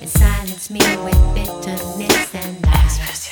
and silence me with bitterness and lies.